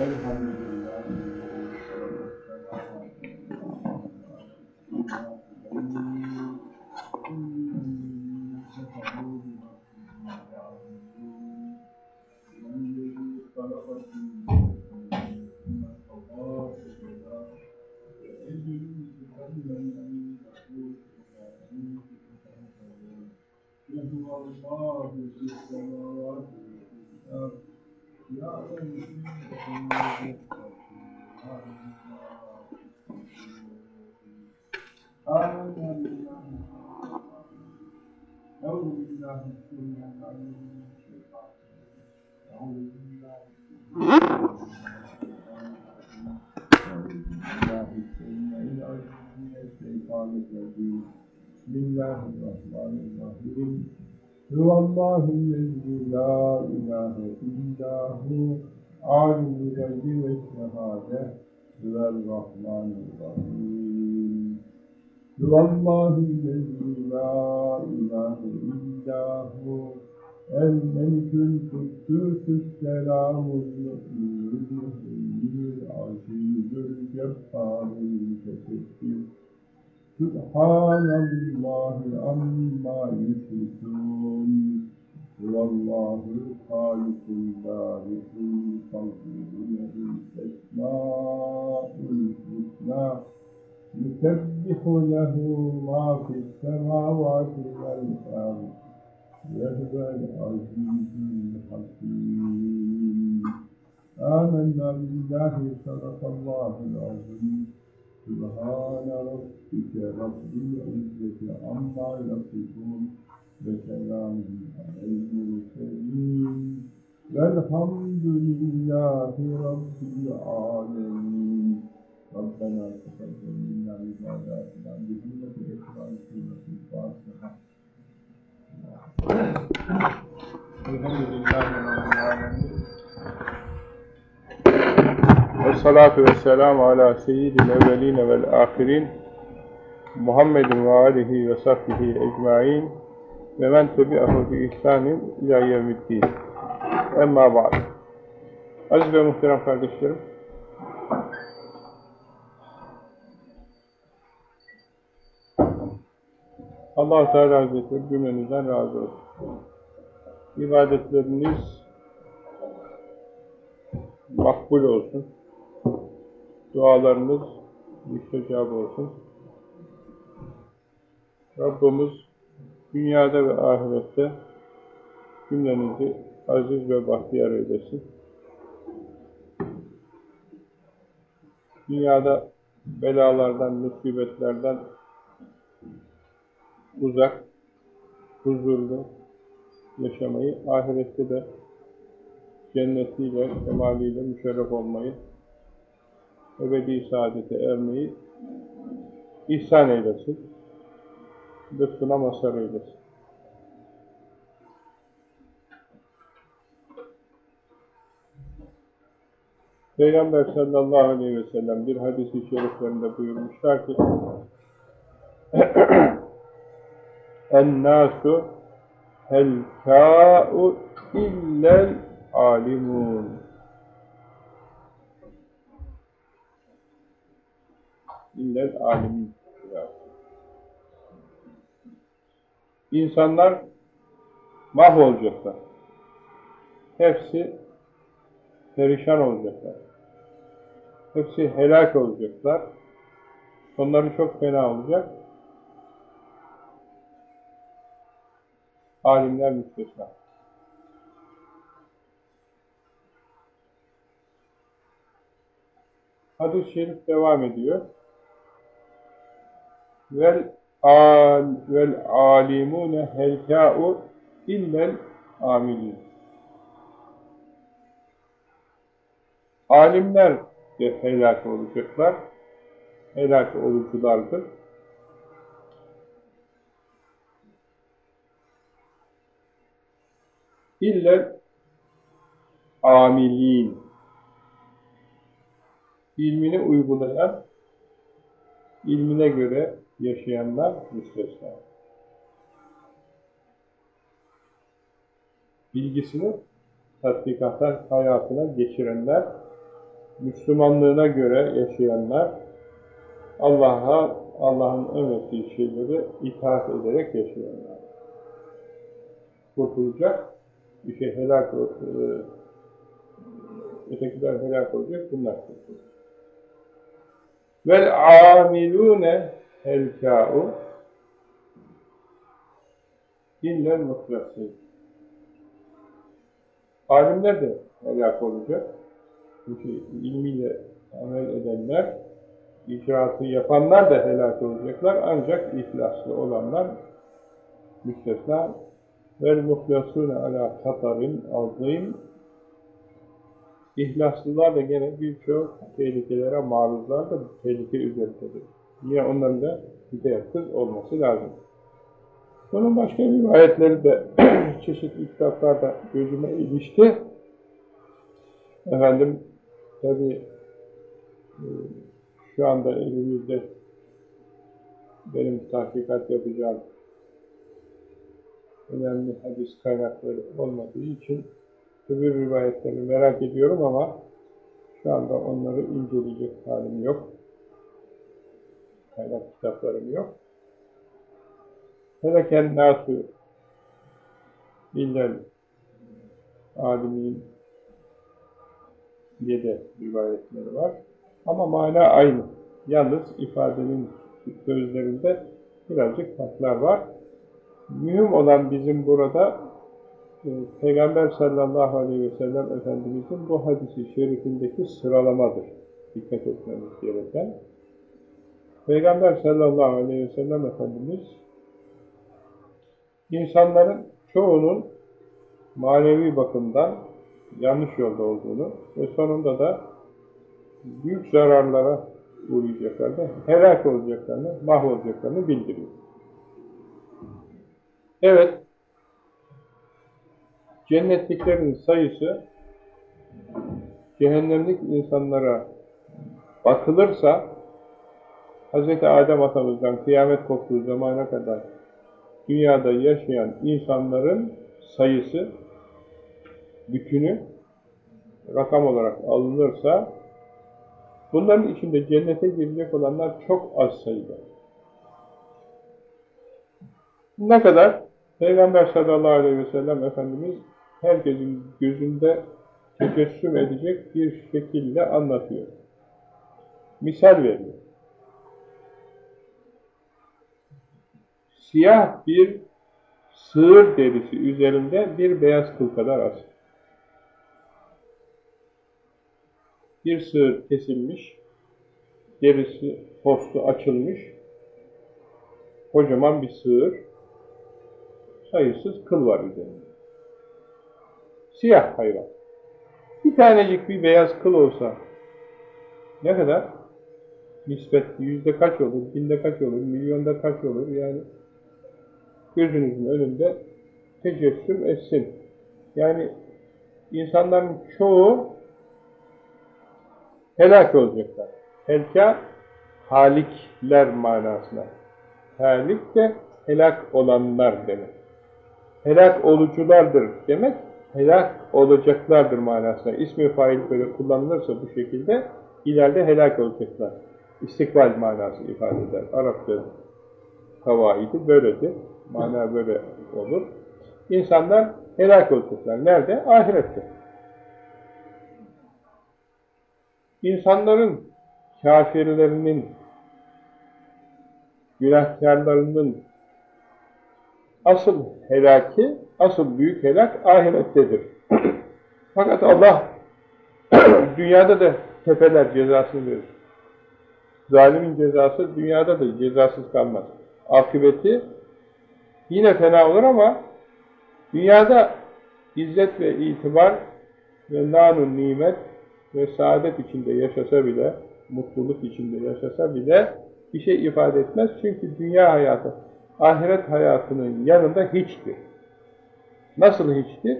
Elhamdülillah. Bismillahirrahmanirrahim. Huvallahu lezzi la ilahe illa hu alimul gaybi ve şehade huvel rahmanirrahim. Huvallahu lezzi la ilahe illa hu el melikül kuddüsüs selamul mü'minül azizül cebbarül mütesekkir Subhanallahi amma yusrikun Huvallahu halikul barikul fazlul esma'ul husna Yusebbihu lehu ma fis semavati vel ard ve huvel يهدى العزيز الحكيم آمنا بالله صدق الله العظيم سبحان ربك رب العزة عما يصفون بسلام على المرسلين والحمد لله رب العالمين ربنا تقبل منا عباداتنا بجملة إخلاص سورة الفاتحة ve salatu ve selamu ala seyyidil evveline vel ahirin Muhammedin ve alihi ve sahbihi ecmain ve men tebi'ahu bi ihsanin ila yevmiddin. Emma ba'd. Aziz ve muhterem kardeşlerim, allah Teala Hazretleri cümlenizden razı olsun. İbadetleriniz makbul olsun. Dualarınız müstecab olsun. Rabbimiz dünyada ve ahirette cümlenizi aziz ve bahtiyar eylesin. Dünyada belalardan, musibetlerden uzak, huzurlu yaşamayı, ahirette de cennetiyle, kemaliyle müşerref olmayı, ebedi saadete ermeyi ihsan eylesin. Lütfuna mazhar eylesin. Peygamber sallallahu aleyhi ve sellem bir hadis-i şeriflerinde buyurmuşlar ki En-nâsu helkâ'u illel alimun illel alimin İnsanlar mahvolacaklar. Hepsi perişan olacaklar. Hepsi helak olacaklar. Sonları çok fena olacak. Alimler müstesna. Hadis-i şerif devam ediyor. Vel al vel alimune helkâ'u illel amilin. Alimler de helak olacaklar. Helak oluculardır. İllel amilin. İlmini uygulayan, ilmine göre yaşayanlar müstesna. Bilgisini tatbikata hayatına geçirenler Müslümanlığına göre yaşayanlar, Allah'a, Allah'ın emrettiği şeyleri itaat ederek yaşayanlar. Kurtulacak, bir şey helak e, ötekiler helak olacak, bunlar kurtulacak. Vel amilune helkâ'u illel mutlası. Alimler de helak olacak. Çünkü ilmiyle amel edenler, icraatı yapanlar da helak olacaklar. Ancak ihlaslı olanlar müstesna vel muhlasune ala hatarin azim İhlaslılar da gene birçok tehlikelere maruzlar da tehlike üzerindedir. Yine onların da hidayetsiz olması lazım. Bunun başka rivayetleri de çeşitli kitaplarda gözüme ilişti. Efendim, tabi e, şu anda elimizde benim tahkikat yapacağım önemli hadis kaynakları olmadığı için öbür rivayetlerini merak ediyorum ama şu anda onları inceleyecek halim yok. Kaynak kitaplarım yok. Feleken nasu illel alimin diye de rivayetleri var. Ama mana aynı. Yalnız ifadenin sözlerinde birazcık farklar var. Mühim olan bizim burada e, Peygamber sallallahu aleyhi ve sellem Efendimizin bu hadisi şerifindeki sıralamadır. Dikkat etmemiz gereken. Peygamber sallallahu aleyhi ve sellem Efendimiz insanların çoğunun manevi bakımdan yanlış yolda olduğunu ve sonunda da büyük zararlara uğrayacaklarını, helak olacaklarını, mahvolacaklarını bildiriyor. Evet, cennetliklerin sayısı cehennemlik insanlara bakılırsa Hz. Adem atamızdan kıyamet koptuğu zamana kadar dünyada yaşayan insanların sayısı bütünü rakam olarak alınırsa bunların içinde cennete girecek olanlar çok az sayıda. Ne kadar? Peygamber sallallahu aleyhi ve sellem Efendimiz herkesin gözünde tecessüm edecek bir şekilde anlatıyor. Misal veriyor. Siyah bir sığır derisi üzerinde bir beyaz kıl kadar az. Bir sığır kesilmiş, derisi, postu açılmış, kocaman bir sığır, sayısız kıl var üzerinde. Siyah hayvan. Bir tanecik bir beyaz kıl olsa ne kadar? Nispet yüzde kaç olur, binde kaç olur, milyonda kaç olur yani gözünüzün önünde tecessüm etsin. Yani insanların çoğu helak olacaklar. Helka halikler manasına. Halik de helak olanlar demek. Helak oluculardır demek, helak olacaklardır manasına. İsmi fail böyle kullanılırsa bu şekilde ileride helak olacaklar. İstikbal manası ifade eder. Arapça kavaidi böyledir. Mana böyle olur. İnsanlar helak olacaklar. Nerede? Ahirette. İnsanların, kafirlerinin, günahkarlarının asıl helaki, asıl büyük helak ahirettedir. Fakat Allah dünyada da tepeler cezasını verir. Zalimin cezası dünyada da cezasız kalmaz. Akıbeti yine fena olur ama dünyada izzet ve itibar ve nanun nimet ve saadet içinde yaşasa bile, mutluluk içinde yaşasa bile bir şey ifade etmez. Çünkü dünya hayatı, ahiret hayatının yanında hiçtir. Nasıl hiçtir?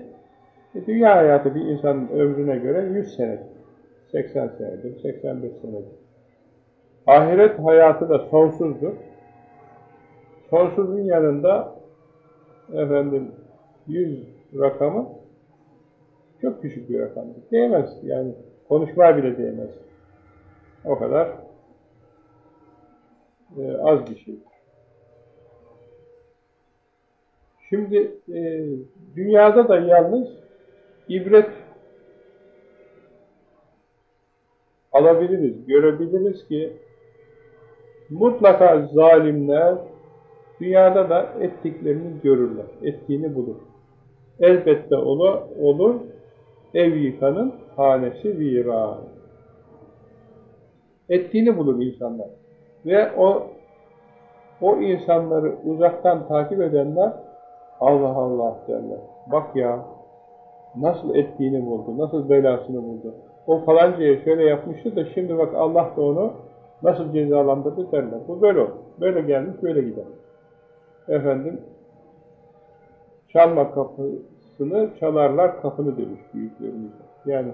E, dünya hayatı bir insanın ömrüne göre 100 senedir. 80 senedir, 85 senedir. Ahiret hayatı da sonsuzdur. Sonsuzun yanında efendim 100 rakamı çok küçük bir rakamdır. Değmez yani Konuşmaya bile değmez. O kadar e, az bir şey. Şimdi e, dünyada da yalnız ibret alabiliriz, görebiliriz ki mutlaka zalimler dünyada da ettiklerini görürler, ettiğini bulur. Elbette olur, olur ev yıkanın hanesi viran. Ettiğini bulur insanlar. Ve o o insanları uzaktan takip edenler Allah Allah derler. Bak ya nasıl ettiğini buldu, nasıl belasını buldu. O falancaya şöyle yapmıştı da şimdi bak Allah da onu nasıl cezalandırdı derler. Bu böyle olur. Böyle gelmiş, böyle gider. Efendim çalma kapısını çalarlar kapını demiş büyüklerimiz. Yani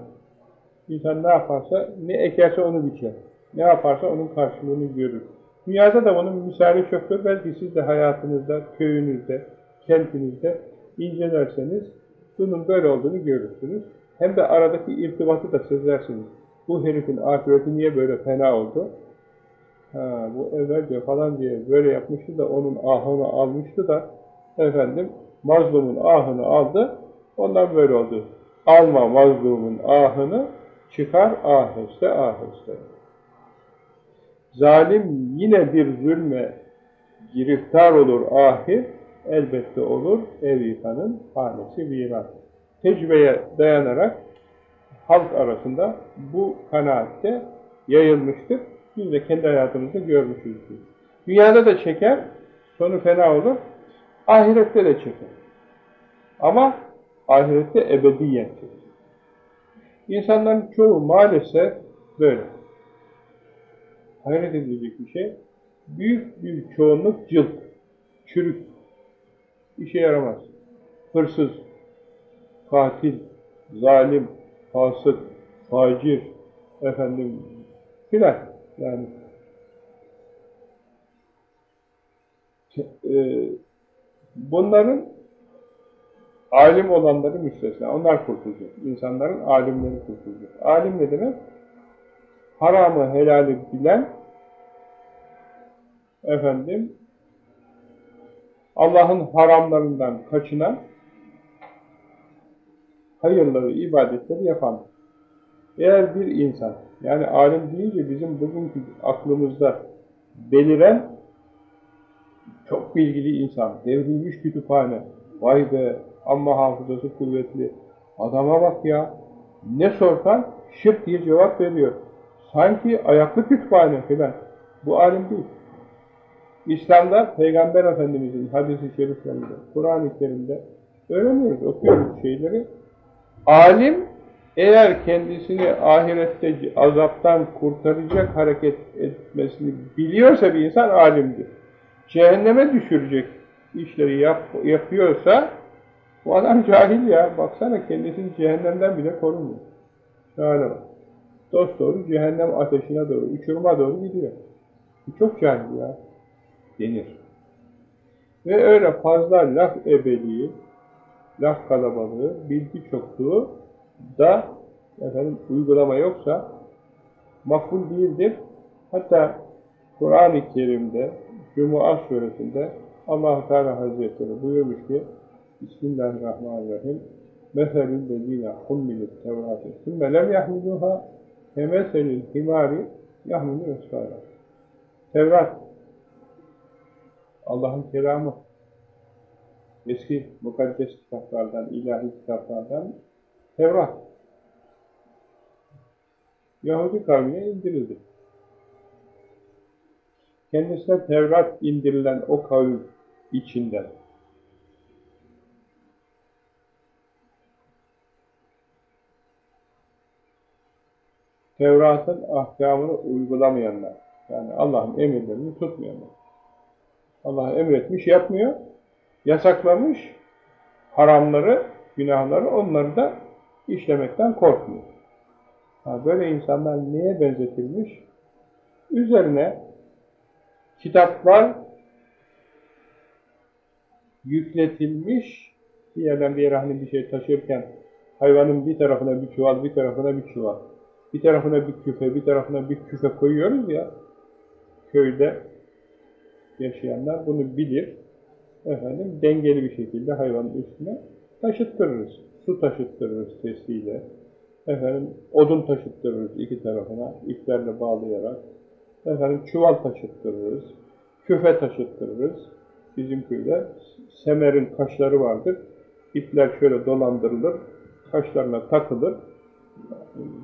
insan ne yaparsa, ne ekerse onu biçer. Ne yaparsa onun karşılığını görür. Dünyada da onun misali çoktur. Belki siz de hayatınızda, köyünüzde, kentinizde incelerseniz bunun böyle olduğunu görürsünüz. Hem de aradaki irtibatı da sezersiniz. Bu herifin akıbeti niye böyle fena oldu? Ha, bu evvelce falan diye böyle yapmıştı da onun ahını almıştı da efendim mazlumun ahını aldı ondan böyle oldu. Alma mazlumun ahını çıkar aheste aheste. Zalim yine bir zulme giriftar olur ahir, elbette olur ev yıkanın hanesi viran. Tecrübeye dayanarak halk arasında bu kanaatte yayılmıştır. Biz de kendi hayatımızda görmüşüzdür. Dünyada da çeker, sonu fena olur, ahirette de çeker. Ama ahirette ebediyen çeker. İnsanların çoğu maalesef böyle. Hayret edilecek bir şey. Büyük bir çoğunluk cılk, çürük, işe yaramaz. Hırsız, katil, zalim, fasık, facir, efendim filan yani e, bunların alim olanları müstesna. Onlar kurtulacak. İnsanların alimleri kurtulacak. Alim ne demek? Haramı, helali bilen efendim Allah'ın haramlarından kaçınan hayırları, ibadetleri yapan. Eğer bir insan, yani alim deyince bizim bugünkü aklımızda beliren çok bilgili insan, devrilmiş kütüphane, vay be, amma hafızası kuvvetli, adama bak ya, ne sorsan şıp diye cevap veriyor. Sanki ayaklı kütüphane filan. Bu alim değil. İslam'da Peygamber Efendimiz'in hadisi şeriflerinde, Kur'an-ı Kerim'de öğreniyoruz, okuyoruz şeyleri. Alim eğer kendisini ahirette azaptan kurtaracak hareket etmesini biliyorsa bir insan alimdir. Cehenneme düşürecek işleri yap, yapıyorsa bu adam cahil ya. Baksana kendisini cehennemden bile korumuyor. Şöyle bak. Dost doğru cehennem ateşine doğru, uçuruma doğru gidiyor. Çok cahil ya. Denir. Ve öyle fazla laf ebeliği, laf kalabalığı, bilgi çokluğu da efendim, uygulama yoksa makbul değildir. Hatta Kur'an-ı Kerim'de Cumu'a suresinde allah Teala Hazretleri buyurmuş ki Bismillahirrahmanirrahim Meselül lezine hummilut tevrati sümme lem yahmiluha kemeselül himari yahmilu esfara Tevrat Allah'ın kelamı eski mukaddes kitaplardan, ilahi kitaplardan Tevrat Yahudi kavmine indirildi. Kendisine Tevrat indirilen o kavim içinden Tevrat'ın ahkamını uygulamayanlar, yani Allah'ın emirlerini tutmayanlar. Allah emretmiş, yapmıyor, yasaklamış haramları, günahları, onları da işlemekten korkmuyor. Ha, böyle insanlar neye benzetilmiş? Üzerine kitaplar yükletilmiş, bir yerden bir yere hani bir şey taşırken hayvanın bir tarafına bir çuval, bir tarafına bir çuval. Bir tarafına bir küfe, bir tarafına bir küfe koyuyoruz ya, köyde yaşayanlar bunu bilir. Efendim, dengeli bir şekilde hayvanın üstüne taşıttırırız. Su taşıttırırız testiyle. Efendim, odun taşıttırırız iki tarafına, iplerle bağlayarak. Efendim, çuval taşıttırırız. Küfe taşıttırırız. Bizim köyde semerin kaşları vardır. İpler şöyle dolandırılır, kaşlarına takılır.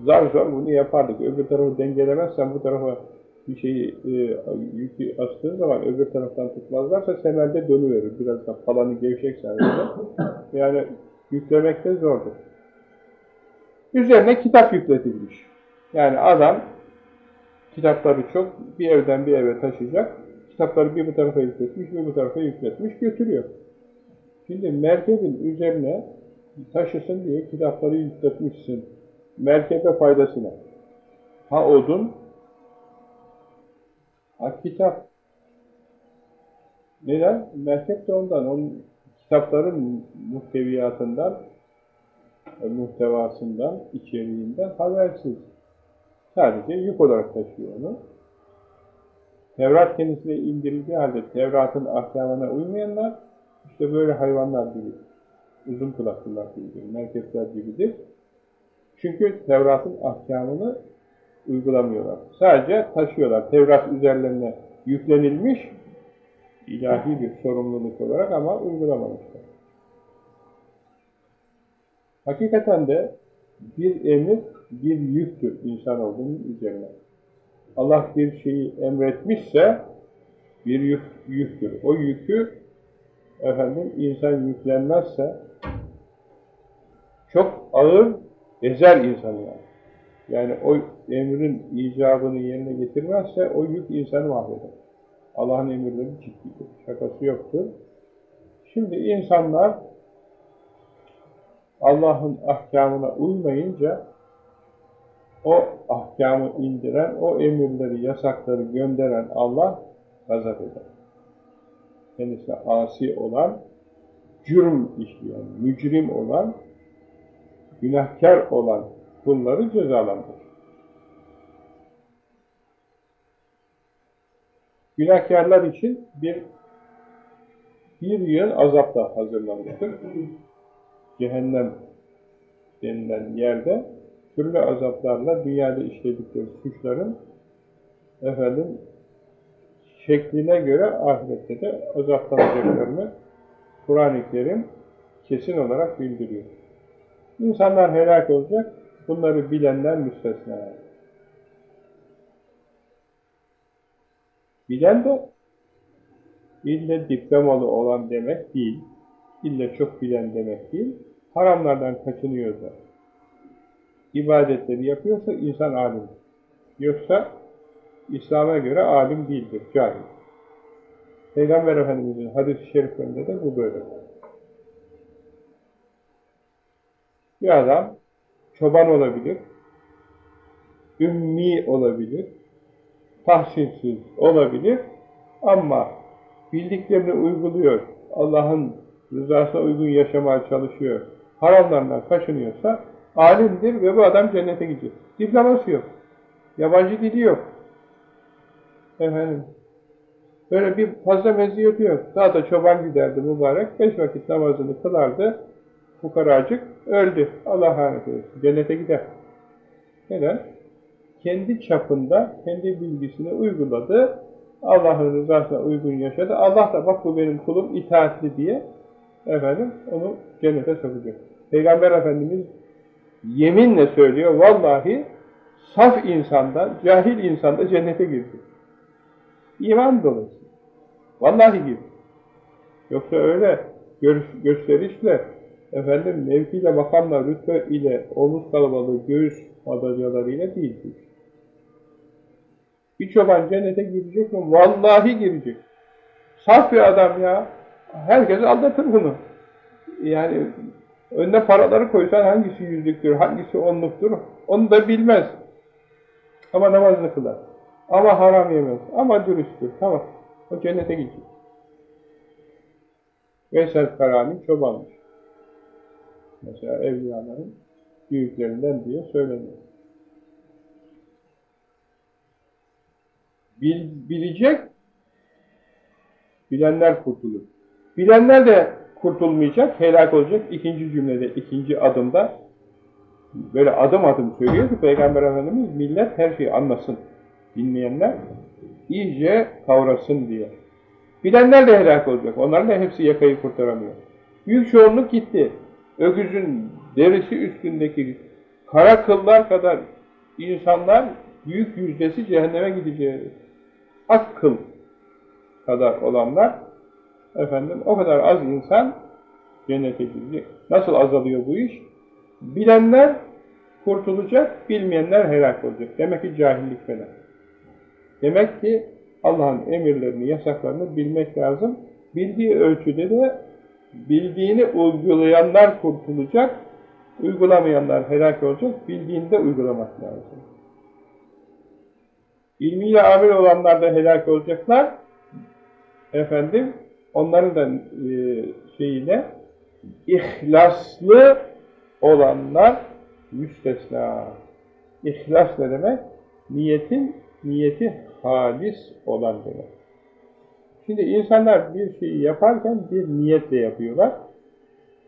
Zar zor bunu yapardık. Öbür tarafı dengelemezsen bu tarafa bir şeyi e, yükü astığın zaman öbür taraftan tutmazlarsa semerde dönüverir. Biraz da falanı gevşek. Yani yüklemekte zordur. Üzerine kitap yükletilmiş. Yani adam kitapları çok bir evden bir eve taşıyacak. Kitapları bir bu tarafa yükletmiş, bir bu tarafa yükletmiş, götürüyor. Şimdi merkebin üzerine taşısın diye kitapları yükletmişsin. Merkebe faydasına. Ha odun, ha kitap. Neden? Merkep de ondan. Onun kitapların muhteviyatından, e, muhtevasından, içeriğinden habersiz. Sadece yük olarak taşıyor onu. Tevrat kendisine indirildiği halde Tevrat'ın ahkamına uymayanlar, işte böyle hayvanlar gibi, uzun kulaklılar gibidir, merkezler gibidir. Çünkü Tevrat'ın ahkamını uygulamıyorlar. Sadece taşıyorlar. Tevrat üzerlerine yüklenilmiş ilahi bir sorumluluk olarak ama uygulamamışlar. Hakikaten de bir emir bir yüktür insanoğlunun üzerine. Allah bir şeyi emretmişse bir yük, yüktür. O yükü efendim insan yüklenmezse çok ağır ezer insanı yani. Yani o emrin icabını yerine getirmezse o yük insanı mahveder. Allah'ın emirleri ciddidir. Şakası yoktur. Şimdi insanlar Allah'ın ahkamına uymayınca o ahkamı indiren, o emirleri, yasakları gönderen Allah gazap eder. Kendisine asi olan, cürm işleyen, mücrim olan, günahkar olan kulları cezalandırır. Günahkarlar için bir bir yıl azap da hazırlanmıştır. Cehennem denilen yerde türlü azaplarla dünyada işledikleri suçların efendim şekline göre ahirette de azaplanacaklarını Kur'an-ı Kerim kesin olarak bildiriyor. İnsanlar helak olacak, bunları bilenler müstesna. Bilen de ille diplomalı olan demek değil, ille çok bilen demek değil, haramlardan kaçınıyor da, ibadetleri yapıyorsa insan alim. Yoksa İslam'a göre alim değildir, cahil. Peygamber Efendimiz'in hadis-i şeriflerinde de bu böyle. Bir adam çoban olabilir, ümmi olabilir, tahsilsiz olabilir ama bildiklerini uyguluyor, Allah'ın rızasına uygun yaşamaya çalışıyor, haramlardan kaçınıyorsa alimdir ve bu adam cennete gidecek. Diploması yok. Yabancı dili yok. Efendim, böyle bir fazla meziyeti yok. Daha da çoban giderdi mübarek, beş vakit namazını kılardı, fukaracık öldü. Allah rahmet eylesin. Cennete gider. Neden? Kendi çapında, kendi bilgisini uyguladı. Allah'ın rızasına uygun yaşadı. Allah da bak bu benim kulum itaatli diye efendim onu cennete sokacak. Peygamber Efendimiz yeminle söylüyor, vallahi saf insanda, cahil insanda cennete girdi. İman dolayısıyla. Vallahi girdi. Yoksa öyle gösterişle, efendim mevkiyle, makamla, rütbe ile, omuz kalabalığı, göğüs madalyalarıyla değildir. Bir çoban cennete girecek mi? Vallahi girecek. Saf bir adam ya. Herkes aldatır bunu. Yani Önüne paraları koysan hangisi yüzlüktür, hangisi onluktur onu da bilmez. Ama namazını kılar. Ama haram yemez. Ama dürüsttür. Tamam. O cennete gidecek. Veysel Karani çobanmış mesela evliyaların büyüklerinden diye söyleniyor. Bil, bilecek, bilenler kurtulur. Bilenler de kurtulmayacak, helak olacak. İkinci cümlede, ikinci adımda böyle adım adım söylüyor ki Peygamber Efendimiz millet her şeyi anlasın. Dinleyenler iyice kavrasın diye. Bilenler de helak olacak. Onların da hepsi yakayı kurtaramıyor. Büyük çoğunluk gitti. Öküzün derisi üstündeki kara kıllar kadar insanlar büyük yüzdesi cehenneme gideceği ak kıl kadar olanlar efendim o kadar az insan cennete gidecek. Nasıl azalıyor bu iş? Bilenler kurtulacak, bilmeyenler helak olacak. Demek ki cahillik falan. Demek ki Allah'ın emirlerini, yasaklarını bilmek lazım. Bildiği ölçüde de bildiğini uygulayanlar kurtulacak, uygulamayanlar helak olacak, bildiğinde uygulamak lazım. İlmiyle amel olanlar da helak olacaklar. Efendim, onların da e, şeyine ihlaslı olanlar müstesna. İhlas ne demek? Niyetin, niyeti halis olan demek. Şimdi insanlar bir şeyi yaparken bir niyetle yapıyorlar.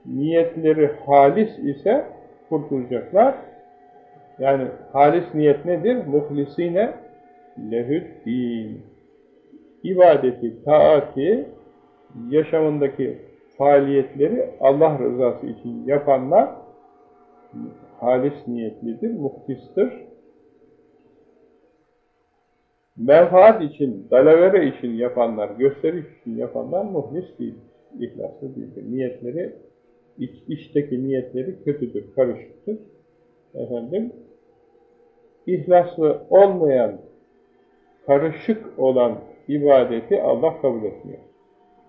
Niyetleri halis ise kurtulacaklar. Yani halis niyet nedir? Muhlisine lehüddin. İbadeti, taati, yaşamındaki faaliyetleri Allah rızası için yapanlar halis niyetlidir, muhlistir. Menfaat için, dalavere için yapanlar, gösteriş için yapanlar muhlis değil, ihlaslı değildir. Niyetleri, iç, içteki niyetleri kötüdür, karışıktır. Efendim, ihlaslı olmayan, karışık olan ibadeti Allah kabul etmiyor.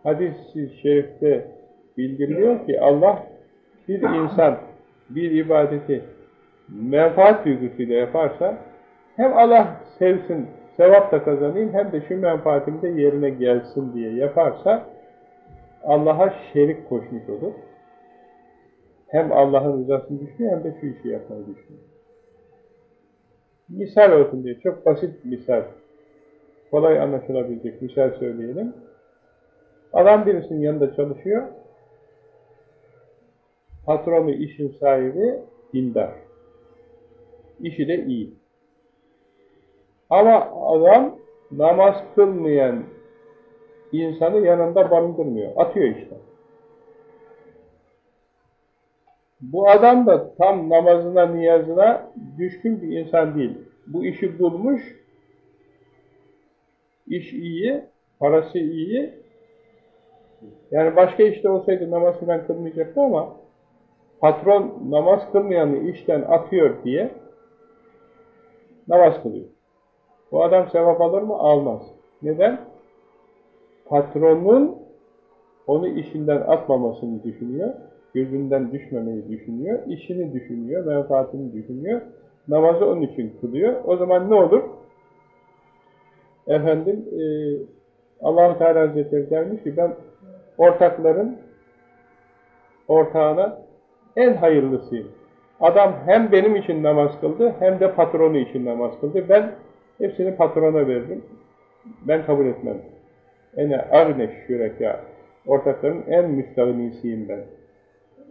Hadis-i şerifte bildiriliyor ki Allah bir insan bir ibadeti menfaat duygusuyla yaparsa hem Allah sevsin, sevap da kazanayım hem de şu menfaatim de yerine gelsin diye yaparsa Allah'a şerik koşmuş olur. Hem Allah'ın rızasını düşünüyor hem de şu işi yapmayı düşünüyor. Misal olsun diye çok basit misal, kolay anlaşılabilecek misal söyleyelim. Adam birisinin yanında çalışıyor, patronu, işin sahibi dindar. İşi de iyi. Ama adam namaz kılmayan insanı yanında barındırmıyor. Atıyor işte. Bu adam da tam namazına, niyazına düşkün bir insan değil. Bu işi bulmuş, iş iyi, parası iyi. Yani başka işte olsaydı namaz falan kılmayacaktı ama patron namaz kılmayanı işten atıyor diye namaz kılıyor. Bu adam sevap alır mı? Almaz. Neden? Patronun onu işinden atmamasını düşünüyor, gözünden düşmemeyi düşünüyor, işini düşünüyor, menfaatini düşünüyor, namazı onun için kılıyor. O zaman ne olur? Efendim, e, allah Teala Hazretleri dermiş ki ben ortakların ortağına en hayırlısıyım. Adam hem benim için namaz kıldı hem de patronu için namaz kıldı. Ben hepsini patrona veririm. Ben kabul etmem. Ene arne şüreka. Ortakların en müstahnisiyim ben.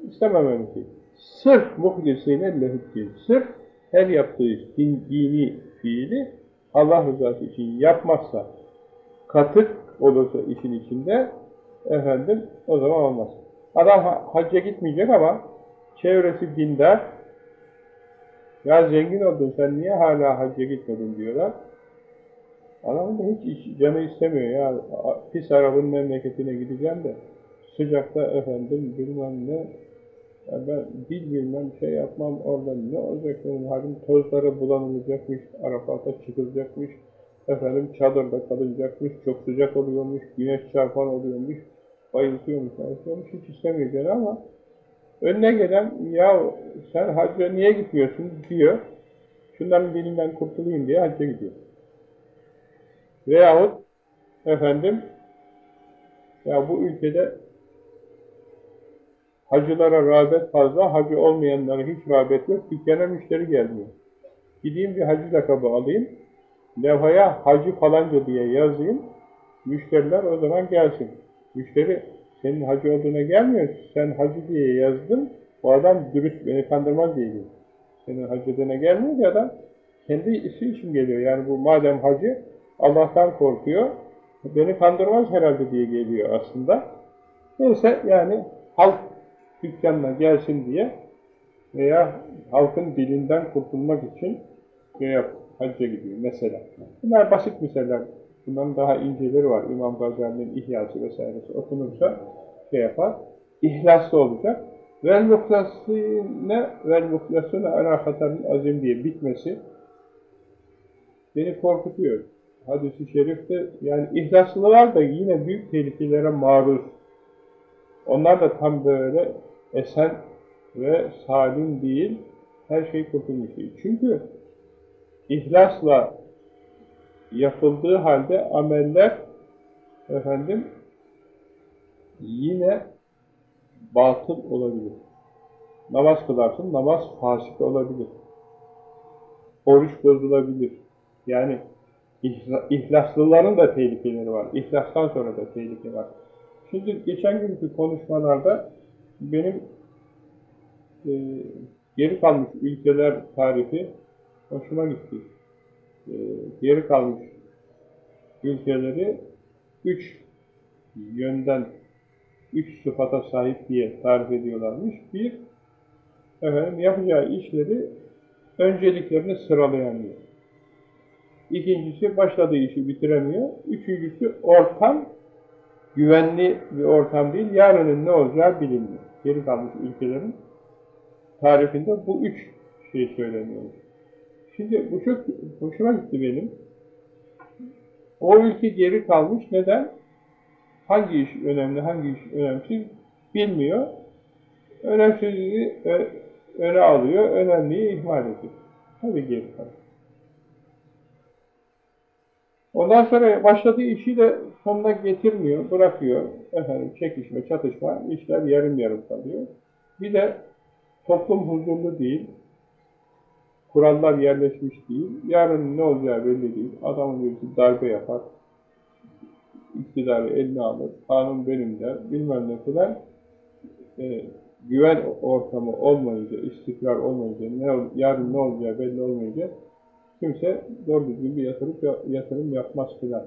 İstemem öyle şey. Sırf muhlisine lehüddin. Sırf her yaptığı din, dini fiili Allah rızası için yapmazsa, katık olursa işin içinde, efendim o zaman olmaz. Adam hacca gitmeyecek ama çevresi dindar. Ya zengin oldun sen niye hala hacca gitmedin diyorlar. Adamın da hiç canı istemiyor ya. Pis Arap'ın memleketine gideceğim de sıcakta efendim bilmem ne ya ben dil bilmem şey yapmam orada ne olacak benim halim tozlara bulanılacakmış, Arafat'a çıkılacakmış, efendim çadırda kalınacakmış, çok sıcak oluyormuş, güneş çarpan oluyormuş, bayıltıyormuş, bayıltıyormuş, hiç istemiyor gene ama Önüne gelen, ya sen hacca niye gitmiyorsun diyor. Şunların dilinden kurtulayım diye hacca gidiyor. Veyahut efendim ya bu ülkede hacılara rağbet fazla, hacı olmayanlara hiç rağbet yok. Dükkana müşteri gelmiyor. Gideyim bir hacı lakabı alayım. levhaya hacı falanca diye yazayım, müşteriler o zaman gelsin. Müşteri senin hacı olduğuna gelmiyor, sen hacı diye yazdın, o adam dürüst, beni kandırmaz diye diyor. Senin hacı olduğuna gelmiyor ki adam, kendi işi için geliyor. Yani bu madem hacı, Allah'tan korkuyor, beni kandırmaz herhalde diye geliyor aslında. Neyse yani halk dükkanına gelsin diye veya halkın dilinden kurtulmak için veya hacca gidiyor mesela. Bunlar basit misaller. Bunların daha inceleri var. İmam Gazali'nin ihyası vesairesi okunursa şey yapar. İhlaslı olacak. Vel muhlasine vel muhlasune ala hatarın azim diye bitmesi beni korkutuyor. Hadis-i şerifte yani ihlaslılar da yine büyük tehlikelere maruz. Onlar da tam böyle esen ve salim değil, her şey kurtulmuş değil. Çünkü ihlasla yapıldığı halde ameller efendim yine batıl olabilir. Namaz kılarsın, namaz fasik olabilir. Oruç bozulabilir. Yani ihlaslıların da tehlikeleri var. İhlastan sonra da tehlike var. Şimdi geçen günkü konuşmalarda benim e, geri kalmış ülkeler tarifi hoşuma gitti. E, geri kalmış ülkeleri üç yönden üç sıfata sahip diye tarif ediyorlarmış. Bir, efendim yapacağı işleri önceliklerini sıralayamıyor. İkincisi başladığı işi bitiremiyor. Üçüncüsü ortam güvenli bir ortam değil. Yarının ne olacağı bilinmiyor. Geri kalmış ülkelerin tarifinde bu üç şey söyleniyor. Şimdi bu çok hoşuma gitti benim. O ülke geri kalmış. Neden? Hangi iş önemli, hangi iş önemsiz bilmiyor. Önemsizliği öne alıyor, önemliyi ihmal ediyor. Tabii geri kalmış. Ondan sonra başladığı işi de sonuna getirmiyor, bırakıyor. Efendim çekişme, çatışma, işler yarım yarım kalıyor. Bir de toplum huzurlu değil, kurallar yerleşmiş değil, yarın ne olacağı belli değil. Adamın birisi darbe yapar, iktidarı eline alır, kanun benim der, bilmem ne falan. E, güven ortamı olmayınca, istikrar olmayınca, ne, yarın ne olacağı belli olmayınca kimse doğru düzgün bir yatırım, yatırım yapmaz filan.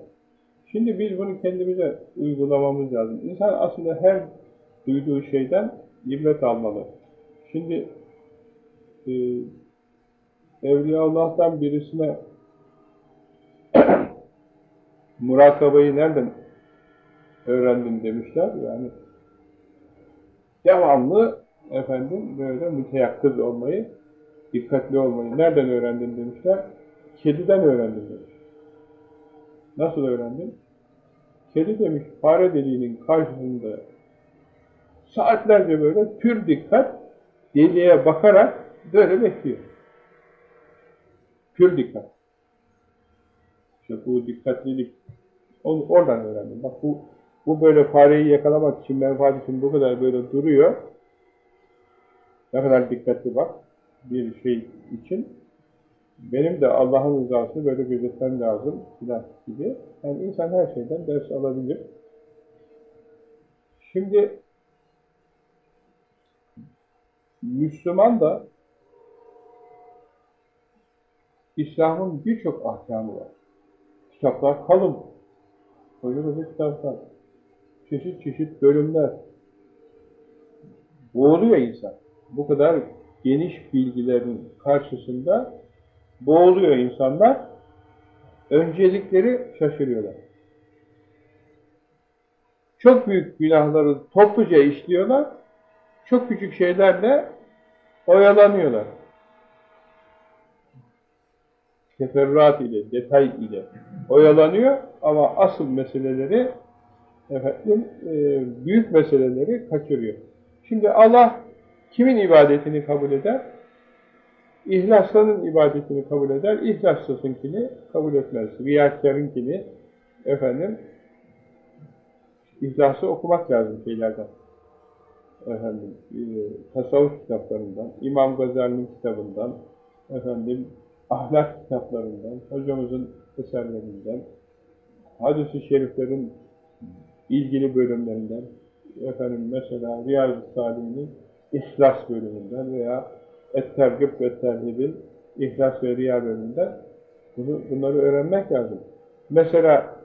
Şimdi biz bunu kendimize uygulamamız lazım. İnsan aslında her duyduğu şeyden ibret almalı. Şimdi e, Evliya Allah'tan birisine murakabayı nereden öğrendin demişler. Yani devamlı efendim böyle müteyakkız olmayı, dikkatli olmayı nereden öğrendin demişler. Kediden öğrendim demiş. Nasıl öğrendin? Kedi demiş fare deliğinin karşısında saatlerce böyle pür dikkat deliğe bakarak böyle bekliyor. Pür dikkat. İşte bu dikkatlilik onu oradan öğrendim. Bak bu bu böyle fareyi yakalamak için menfaat için bu kadar böyle duruyor. Ne kadar dikkatli bak bir şey için. Benim de Allah'ın rızasını böyle gözetmem lazım filan gibi. Yani insan her şeyden ders alabilir. Şimdi Müslüman da İslam'ın birçok ahkamı var. Kitaplar kalın. Koca koca kitaplar. Çeşit çeşit bölümler. Boğuluyor insan. Bu kadar geniş bilgilerin karşısında boğuluyor insanlar. Öncelikleri şaşırıyorlar. Çok büyük günahları topluca işliyorlar. Çok küçük şeylerle oyalanıyorlar. Teferruat ile, detay ile oyalanıyor ama asıl meseleleri efendim, e, büyük meseleleri kaçırıyor. Şimdi Allah kimin ibadetini kabul eder? İhlaslının ibadetini kabul eder, ihlaslısınkini kabul etmez. Riyakarınkini efendim ihlası okumak lazım şeylerden. Efendim, e, tasavvuf kitaplarından, İmam Gazali'nin kitabından, efendim, ahlak kitaplarından, hocamızın eserlerinden, hadis-i şeriflerin ilgili bölümlerinden, efendim mesela Riyaz-ı Salih'in İhlas bölümünden veya Et-Tergib ve Terhib'in İhlas ve Riya bölümünden bunu, bunları öğrenmek lazım. Mesela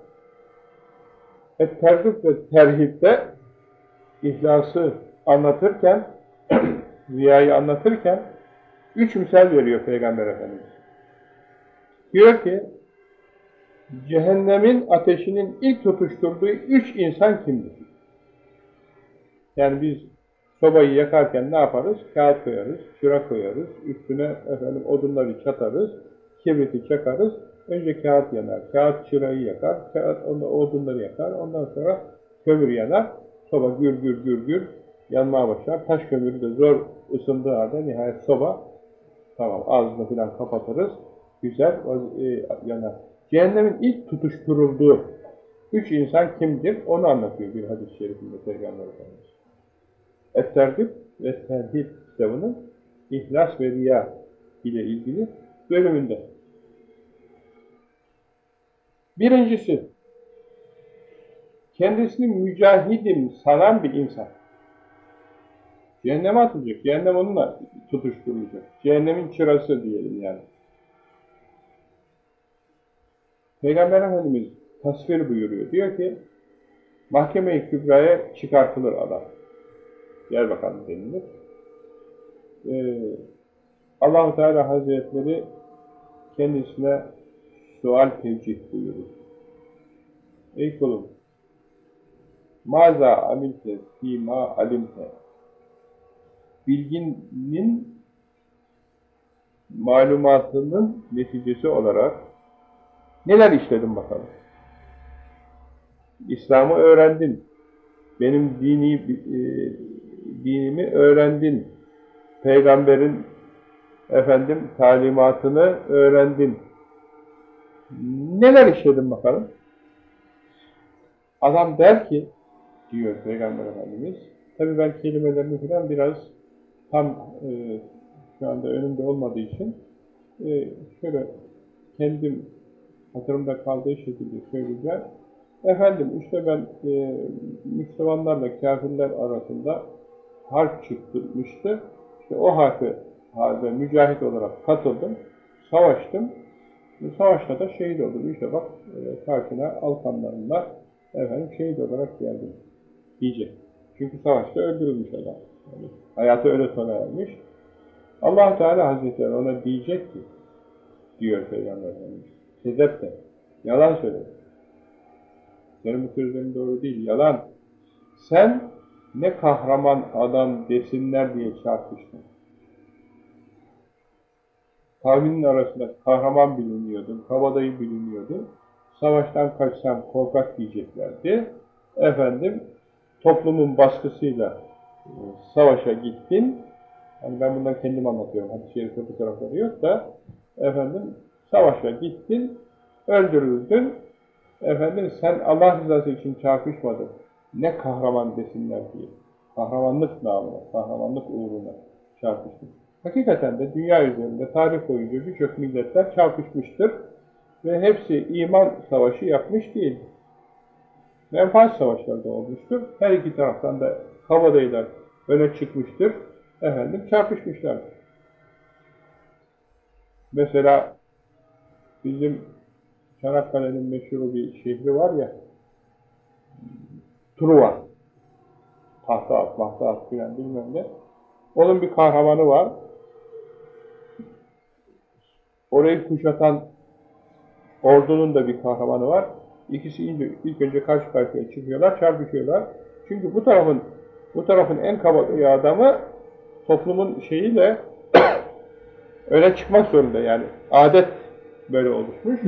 Et-Tergib ve Terhib'de İhlas'ı anlatırken, Riya'yı anlatırken üç misal veriyor Peygamber Efendimiz. Diyor ki, cehennemin ateşinin ilk tutuşturduğu üç insan kimdir? Yani biz sobayı yakarken ne yaparız? Kağıt koyarız, çıra koyarız, üstüne efendim odunları çatarız, kibriti çakarız. Önce kağıt yanar, kağıt çırayı yakar, kağıt odunları yakar, ondan sonra kömür yanar. Soba gür gür gür gür yanmaya başlar. Taş kömürü de zor ısındığı halde nihayet soba tamam ağzını falan kapatırız. Güzel e, yanar. Cehennemin ilk tutuşturulduğu üç insan kimdir? Onu anlatıyor bir hadis-i şerifinde Peygamber Efendimiz. Et-Tergib ve Terhib kitabının İhlas ve Riya ile ilgili bölümünde. Birincisi, kendisini mücahidim sanan bir insan. Cehenneme atılacak. Cehennem onunla tutuşturulacak. Cehennemin çırası diyelim yani. Peygamber Efendimiz tasvir buyuruyor. Diyor ki, mahkeme-i kübraya çıkartılır adam. Gel bakalım denilir. Ee, allah Teala Hazretleri kendisine sual tevcih buyurur. Ey kulum, maza amilte fîmâ alimte bilginin malumatının neticesi olarak neler işledin bakalım? İslam'ı öğrendin. Benim dini e, dinimi öğrendin. Peygamberin efendim talimatını öğrendin. Neler işledin bakalım? Adam der ki, diyor Peygamber Efendimiz, tabi ben kelimelerini falan biraz tam e, şu anda önümde olmadığı için e, şöyle kendim hatırımda kaldığı şekilde söyleyeceğim. Efendim işte ben e, Müslümanlarla kafirler arasında harp çıkmıştı. İşte o harfi halde mücahit olarak katıldım, savaştım. Savaşta da şehit oldum. İşte bak e, karşına Alkanlarınla efendim şehit olarak geldim diyecek. Çünkü savaşta öldürülmüş adam. Yani hayatı öyle sona ermiş. allah Teala Hazretleri ona diyecek ki, diyor Peygamber Efendimiz, Sedep de, yalan söyle. Senin bu sözlerin doğru değil, yalan. Sen ne kahraman adam desinler diye çarpıştın. Kavminin arasında kahraman biliniyordun, kabadayı biliniyordun. Savaştan kaçsam korkak diyeceklerdi. Efendim, toplumun baskısıyla e, savaşa gittin. Yani ben bundan kendim anlatıyorum. Hadis-i şerifte bu tarafları yok da efendim savaşa gittin, öldürüldün. Efendim sen Allah rızası için çarpışmadın. Ne kahraman desinler diye. Kahramanlık namına, kahramanlık uğruna çarpıştın. Hakikaten de dünya üzerinde tarih boyunca birçok milletler çarpışmıştır ve hepsi iman savaşı yapmış değil. Menfaat savaşları da olmuştur. Her iki taraftan da havadaylar öne çıkmıştır. Efendim çarpışmışlar. Mesela bizim Çanakkale'nin meşhur bir şehri var ya Truva tahta at, mahta at filan bilmem ne. Onun bir kahramanı var. Orayı kuşatan ordunun da bir kahramanı var. İkisi ilk önce karşı karşıya çıkıyorlar, çarpışıyorlar. Çünkü bu tarafın bu tarafın en kabadayı adamı toplumun şeyiyle öne çıkmak zorunda yani. Adet böyle oluşmuş.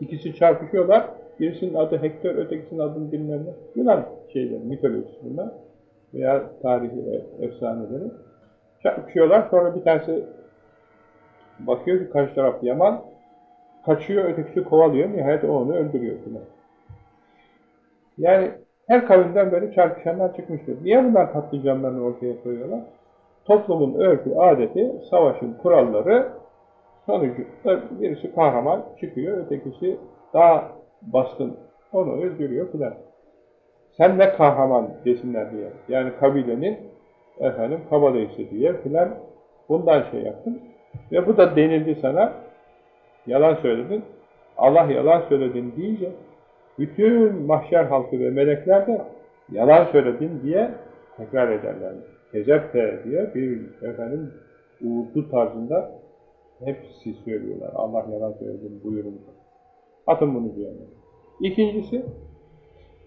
İkisi çarpışıyorlar. Birisinin adı Hektor, ötekisinin adını bilmem ne. Yunan şeyleri, mitolojisi bunlar. Veya tarihi efsaneleri. Çarpışıyorlar. Sonra bir tanesi bakıyor ki karşı taraf Yaman. Kaçıyor, ötekisi kovalıyor. Nihayet o onu öldürüyor. Falan. Yani her kavimden böyle çarpışanlar çıkmıştır. Niye bunlar katliamlarını ortaya koyuyorlar? Toplumun örfü, adeti, savaşın kuralları Sonucunda birisi kahraman çıkıyor, ötekisi daha baskın onu öldürüyor filan. Sen ne kahraman desinler diye. Yani kabilenin efendim kabadayısı diye filan bundan şey yaptın. Ve bu da denildi sana. Yalan söyledin. Allah yalan söyledin deyince bütün mahşer halkı ve melekler de yalan söyledin diye tekrar ederler. Kezepte diye bir efendim uğurlu tarzında hepsi söylüyorlar. Allah yalan söyledin buyurun. Atın bunu diyorlar. İkincisi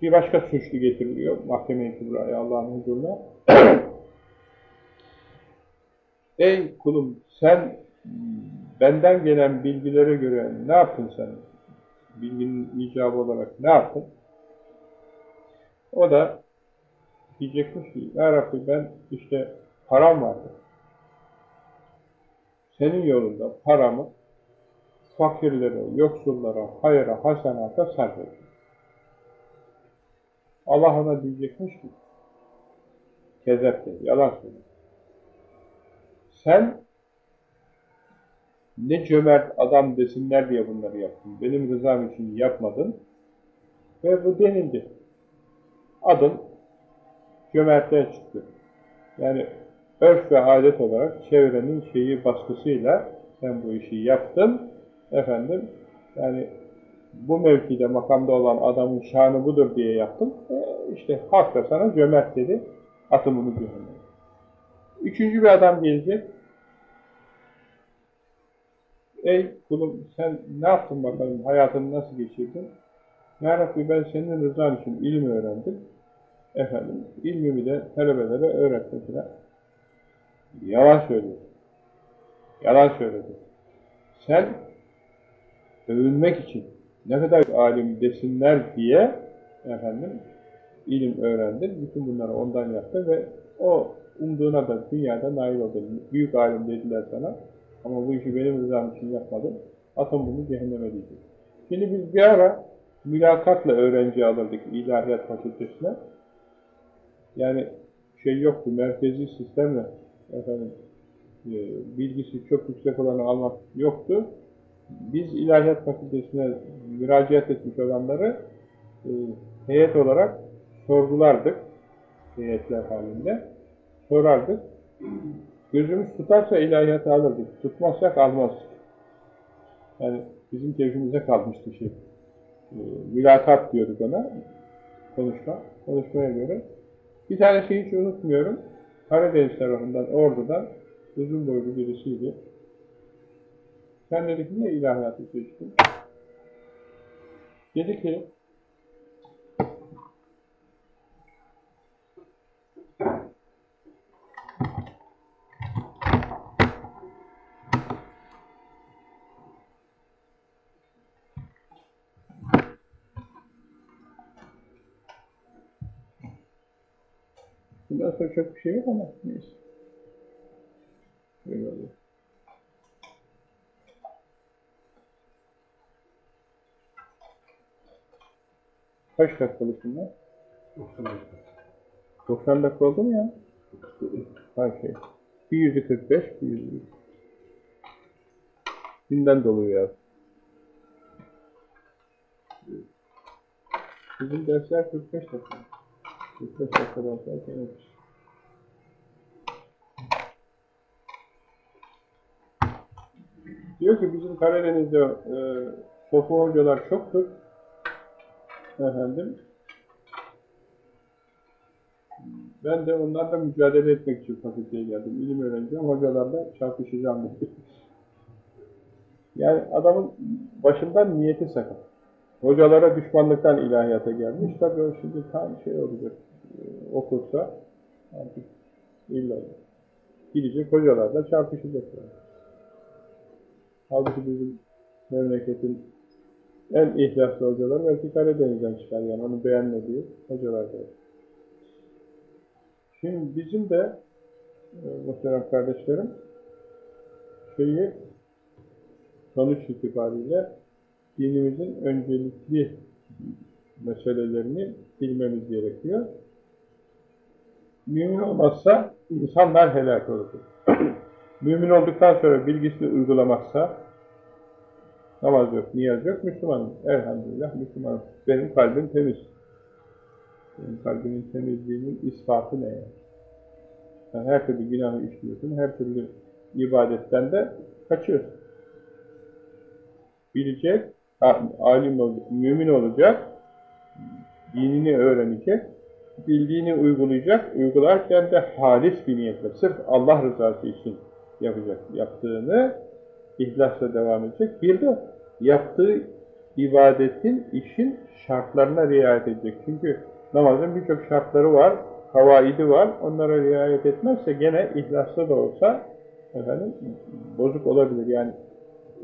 bir başka suçlu getiriliyor mahkeme-i kübraya Allah'ın huzuruna. Ey kulum sen benden gelen bilgilere göre ne yaptın sen? Bilginin icabı olarak ne yaptın? O da diyecekmiş ki, Ya Rabbi ben işte param vardı. Senin yolunda paramı fakirlere, yoksullara, hayra, hasenata sarf ettim. Allah ona diyecekmiş ki, kezepte, yalan söylüyor. Sen ne cömert adam desinler diye bunları yaptın. Benim rızam için yapmadın. Ve bu denildi. Adın cömertliğe çıktı. Yani örf ve adet olarak çevrenin şeyi baskısıyla sen bu işi yaptın. Efendim yani bu mevkide makamda olan adamın şanı budur diye yaptın. E işte halk da sana cömert dedi. Atın bunu. Üçüncü bir adam gelecek. Ey kulum sen ne yaptın bakalım, hayatını nasıl geçirdin? Ya Rabbi ben senin rızan için ilim öğrendim. Efendim, ilmimi de talebelere öğrettim filan. Yalan söylüyor. Yalan söyledi. Sen övünmek için ne kadar alim desinler diye efendim ilim öğrendin. Bütün bunları ondan yaptı ve o umduğuna da dünyada nail oldun. Büyük alim dediler sana. Ama bu işi benim rızam için yapmadın. Atın bunu cehenneme diyecek. Şimdi biz bir ara mülakatla öğrenci alırdık ilahiyat fakültesine. Yani şey yoktu, merkezi sistemle efendim e, bilgisi çok yüksek olanı almak yoktu. Biz ilahiyat fakültesine müracaat etmiş olanları e, heyet olarak sorgulardık. Heyetler halinde. Sorardık. Gözümüz tutarsa ilahiyatı alırdık. Tutmazsak almazdık. Yani bizim keyfimize kalmıştı şey. E, mülakat diyorduk ona. Konuşma. Konuşmaya göre. Bir tane şeyi hiç unutmuyorum. Karadeniz tarafından, Ordu'dan uzun boylu birisiydi. Sen dedik niye ilahiyatı seçtin? Dedi ki Çok bir şey yok ama neyse. Oluyor. Kaç dakikalık bunlar? 90 dakika. 90 dakika oldu mu ya? Hay şey. Bir yüzü 45, bir yüzü. Ya. Bizim dersler 45 dakika. 45 dakikadan sonra Diyor ki bizim Karadeniz'de e, sofu hocalar çoktur. Efendim. Ben de onlarla mücadele etmek için fakülteye geldim. İlim öğreneceğim, hocalarla çarpışacağım dedi. yani adamın başından niyeti sakın. Hocalara düşmanlıktan ilahiyata gelmiş. Tabii o şimdi tam şey olacak. E, okursa artık illa gidecek hocalarla çarpışacak. Halbuki bizim memleketin en ihlaslı hocalar belki Karadeniz'den çıkar yani onu beğenmediği hocalar da. Şimdi bizim de e, muhterem kardeşlerim şeyi sonuç itibariyle dinimizin öncelikli meselelerini bilmemiz gerekiyor. Mümin olmazsa insanlar helak olur. Mümin olduktan sonra bilgisini uygulamazsa, Namaz yok, niyaz yok, Müslümanım. Elhamdülillah Müslümanım. Benim kalbim temiz. Benim kalbimin temizliğinin ispatı ne yani? Sen her türlü günahı işliyorsun, her türlü ibadetten de kaçıyorsun. Bilecek, alim olacak, mümin olacak, dinini öğrenecek, bildiğini uygulayacak, uygularken de halis bir niyetle, sırf Allah rızası için yapacak. Yaptığını ihlasla devam edecek. Bir de yaptığı ibadetin, işin şartlarına riayet edecek. Çünkü namazın birçok şartları var, havaidi var. Onlara riayet etmezse gene ihlaslı da olsa efendim bozuk olabilir. Yani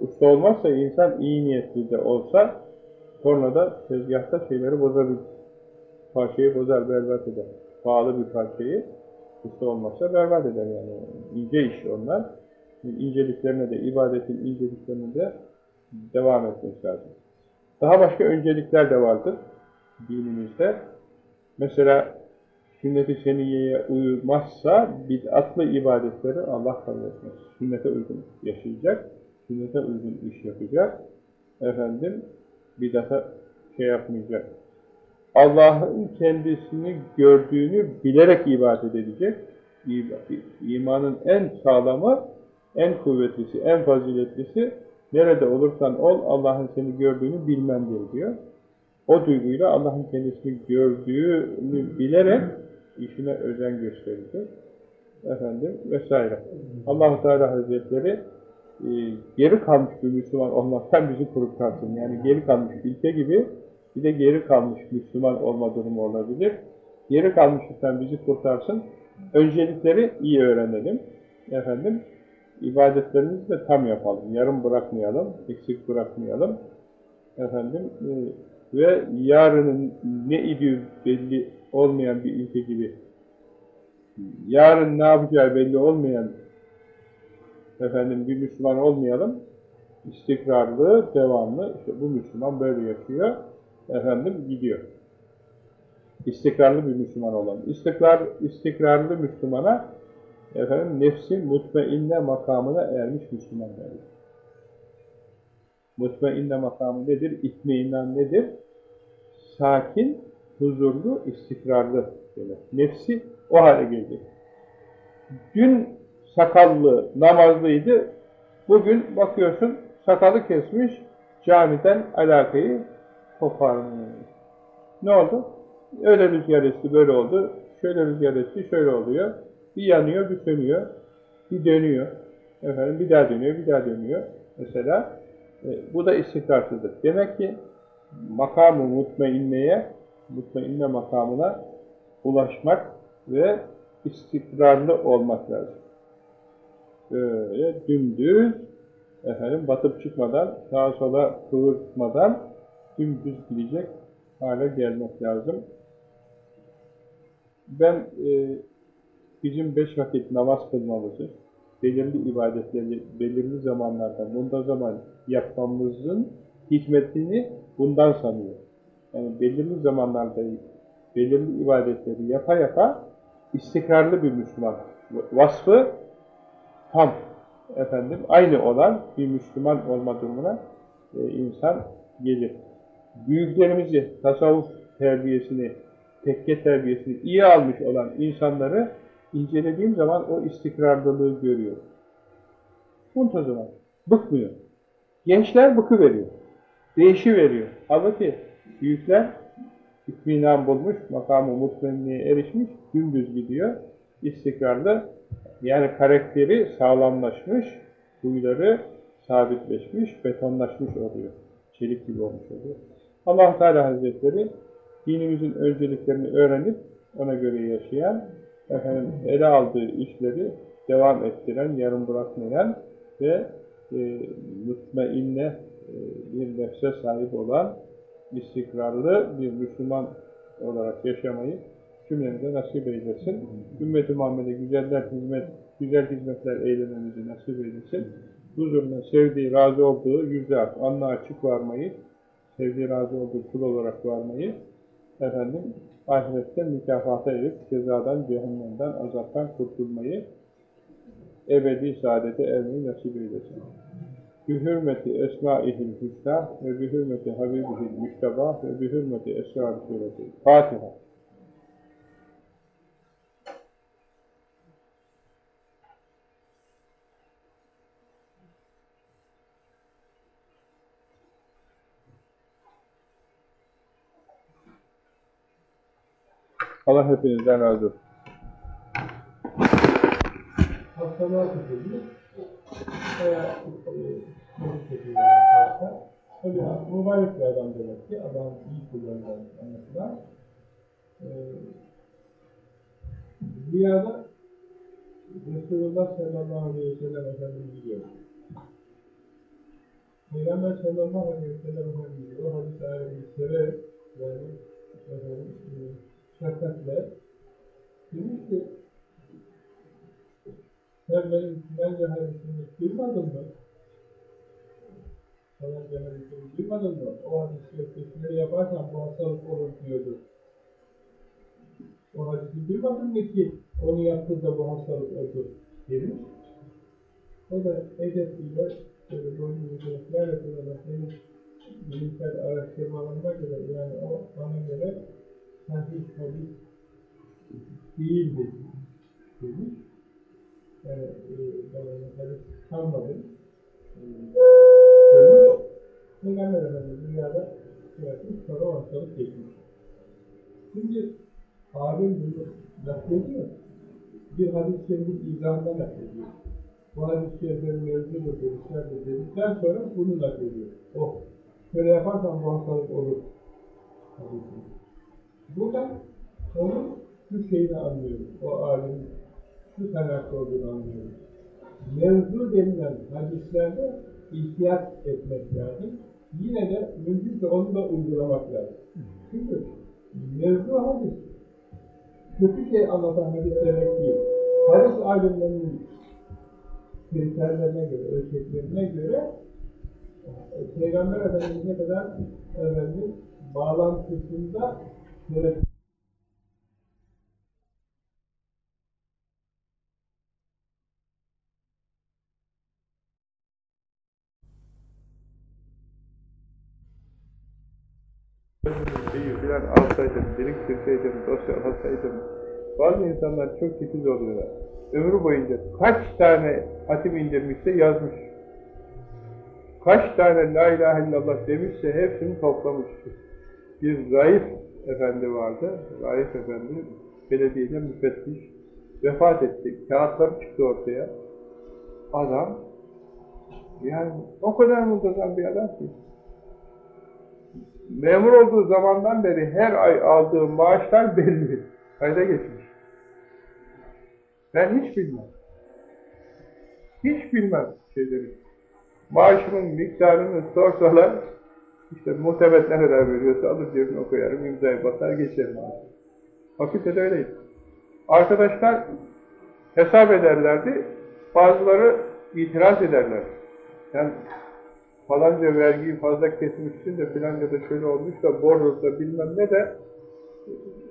usta olmazsa insan iyi niyetli de olsa tornada, tezgahta şeyleri bozabilir. Parçayı bozar, berbat eder. Pahalı bir parçayı usta olmazsa berbat eder yani. İnce iş onlar. İnceliklerine de, ibadetin inceliklerine de devam etmek lazım. Daha başka öncelikler de vardır dinimizde. Mesela sünnet-i seniyeye uymazsa bid'atlı ibadetleri Allah kabul etmez. Sünnete uygun yaşayacak, sünnete uygun iş yapacak. Efendim, bid'ata şey yapmayacak. Allah'ın kendisini gördüğünü bilerek ibadet edecek. İmanın en sağlamı, en kuvvetlisi, en faziletlisi nerede olursan ol Allah'ın seni gördüğünü bilmendir diyor. O duyguyla Allah'ın kendisini gördüğünü bilerek işine özen gösterecek. Efendim vesaire. allah Teala Hazretleri e, geri kalmış bir Müslüman olmaktan bizi kurtarsın. Yani geri kalmış ülke gibi bir de geri kalmış Müslüman olma durumu olabilir. Geri kalmışlıktan bizi kurtarsın. Öncelikleri iyi öğrenelim. Efendim, ibadetlerimizi de tam yapalım. Yarım bırakmayalım, eksik bırakmayalım. Efendim, e, ve yarının ne idüğü belli olmayan bir ülke gibi yarın ne yapacağı belli olmayan efendim bir Müslüman olmayalım. İstikrarlı, devamlı. İşte bu Müslüman böyle yaşıyor. Efendim gidiyor. İstikrarlı bir Müslüman olalım. İstikrar, istikrarlı Müslümana efendim nefsin mutmainne makamına ermiş Müslüman derler. Mutmainne makamı nedir? İtmiinan nedir? Sakin, huzurlu, istikrarlı demek. Nefsi o hale gelecek. Dün sakallı, namazlıydı. Bugün bakıyorsun sakalı kesmiş, camiden alakayı koparmış. Ne oldu? Öyle rüzgar esti, böyle oldu. Şöyle rüzgar esti, şöyle oluyor. Bir yanıyor, bir sönüyor. Bir dönüyor. Efendim bir daha dönüyor, bir daha dönüyor. Mesela e, bu da istikrarsızlık. Demek ki makamı mutmainneye, mutmainne makamına ulaşmak ve istikrarlı olmak lazım. Böyle dümdüz, efendim batıp çıkmadan, sağa sola kıvırtmadan dümdüz gidecek hale gelmek lazım. Ben e, bizim beş vakit namaz kılmamızı, belirli ibadetleri belirli zamanlarda, bunda zaman yapmamızın hikmetini bundan sanıyor. Yani belirli zamanlarda belirli ibadetleri yapa yapa istikrarlı bir Müslüman vasfı tam efendim aynı olan bir Müslüman olma durumuna e, insan gelir. Büyüklerimizi tasavvuf terbiyesini, tekke terbiyesini iyi almış olan insanları incelediğim zaman o istikrarlılığı görüyor. Muntazam, bıkmıyor. Gençler bıkı veriyor. Değişi veriyor. Halbuki büyükler itminan bulmuş, makamı mutmenliğe erişmiş, dümdüz gidiyor, istikrarlı, yani karakteri sağlamlaşmış, huyları sabitleşmiş, betonlaşmış oluyor. Çelik gibi olmuş oluyor. Allah Teala Hazretleri dinimizin önceliklerini öğrenip ona göre yaşayan, efendim, ele aldığı işleri devam ettiren, yarım bırakmayan ve e, mutmainne e, bir nefse sahip olan istikrarlı bir Müslüman olarak yaşamayı cümlemize nasip eylesin. Ümmet-i Muhammed'e güzeller hizmet, güzel hizmetler eylememizi nasip eylesin. Huzuruna sevdiği, razı olduğu yüzde ak, anla açık varmayı, sevdiği, razı olduğu kul olarak varmayı, efendim, ahirette mükafata erip, cezadan, cehennemden, azaptan kurtulmayı, ebedi saadete ermeyi nasip eylesin. bi hürmeti esmaihil hüsna ve bi hürmeti habibihil müşteba ve bi hürmeti esrar sureti. Fatiha. Allah hepinizden razı olsun. hastalığa tutulmuş veya e, çocuk çocuğu varsa tabi mübarek bir adam demek ki adam iyi kullanıyor anlatılan e, rüyada Resulullah sallallahu aleyhi ve sellem Efendimiz gidiyor. Peygamber sallallahu aleyhi ve sellem Efendimiz o hadis-i severek yani efendim, e, şefkatle demiş ki sen benim filanca hadisimi duymadın mı? Filanca hadisimi duymadın mı? O hadisi ötesini yaparsan bu hastalık olur diyordu. O hadisi duymadın mı ki onu yaptı da bu hastalık oldu demiş. O da edebiyle böyle boyun yüzeyekler yapılarak benim bilimsel araştırmalarıma göre yani o bana göre sahih hadis değildir demiş yani e, hadis kalmadı. E, demiş. Peygamber Efendimiz dünyada yaratmış, sonra hastalık geçmiş. Şimdi alim bunu naklediyor. Bir hadis-i şerifin izahında naklediyor. Bu hadis-i şeriflerin mevzudur, demişlerdir dedikten sonra bunu naklediyor. Oh, şöyle yaparsan bu hastalık olur. Hadisi. Buradan onun şu şeyini anlıyoruz. O alimin şu kaynaklı olduğunu anlıyoruz. Mevzu denilen hadislerde ihtiyat etmek lazım. Yine de mümkünse onu da uygulamak lazım. Çünkü mevzu hadis kötü şey anlatan hadis demek değil. Hadis alimlerinin kriterlerine göre, ölçeklerine göre Peygamber Efendimiz'e kadar efendim, bağlantısında şöyle şeyi filan alsaydım, biriktirseydim, dosyalasaydım. Bazı insanlar çok titiz oluyorlar. Ömrü boyunca kaç tane hatim indirmişse yazmış. Kaç tane la ilahe illallah demişse hepsini toplamış. Bir Raif efendi vardı. Raif efendi belediyede müfettiş. Vefat etti. Kağıtları çıktı ortaya. Adam yani o kadar muntazam bir adam ki memur olduğu zamandan beri her ay aldığı maaşlar belli. Kayda geçmiş. Ben hiç bilmem. Hiç bilmem şeyleri. Maaşımın miktarını sorsalar, işte muhtebet ne kadar veriyorsa alır cebime koyarım, imzayı basar geçerim. Fakültede öyleydi. Arkadaşlar hesap ederlerdi, bazıları itiraz ederler. Sen falanca vergiyi fazla kesmişsin de filanca da şöyle olmuş da borçta bilmem ne de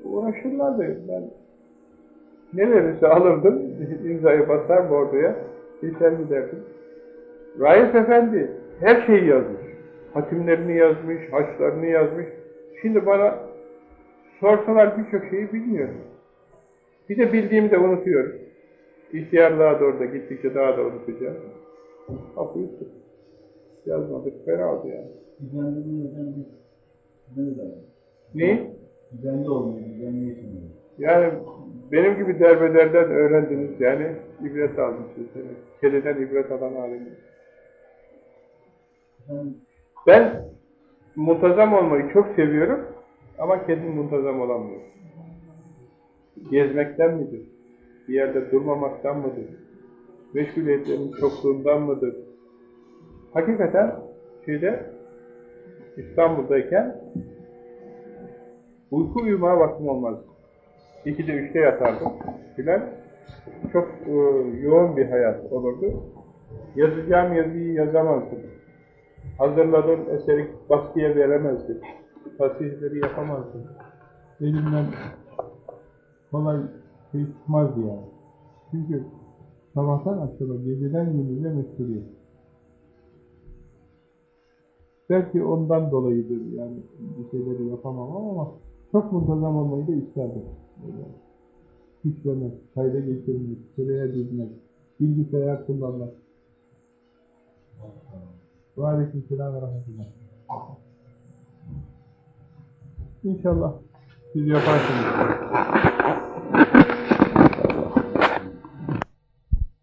uğraşırlardı. Ben ne verirse alırdım, imzayı basar bordoya, geçer giderdim. Raif Efendi her şeyi yazmış. Hatimlerini yazmış, haçlarını yazmış. Şimdi bana sorsalar birçok şeyi bilmiyorum. Bir de bildiğimi de unutuyorum. İhtiyarlığa doğru da gittikçe daha da unutacağım. Kapıyı tut. Yazmadık, fena oldu yani. Düzenli hocam biz? Ne? Düzenli olmuyor, düzenli yaşamıyor. Yani benim gibi derbelerden öğrendiniz yani ibret almışsınız. Yani. Kediden ibret alan alim. Efendim, Ben muntazam olmayı çok seviyorum ama kendim muntazam olamıyorum. Gezmekten midir? Bir yerde durmamaktan mıdır? Meşguliyetlerin çokluğundan mıdır? Hakikaten şeyde İstanbul'dayken uyku uyumaya vaktim olmaz. İkide üçte yatardım filan. Çok e, yoğun bir hayat olurdu. Yazacağım yazıyı yazamazdım. Hazırladığım eseri baskıya veremezdim. Tasihleri yapamazdım. Elimden kolay şey çıkmazdı yani. Çünkü sabahtan akşama, geceden gündüze meşguliyet. Belki ondan dolayıdır yani bir şeyleri yapamam ama çok muntazam olmayı da isterdim. Güçlemek, kayda geçirmek, sıraya dizmek, bilgisayar kullanmak. Ve aleykümselam ve rahmetullah. İnşallah siz yaparsınız.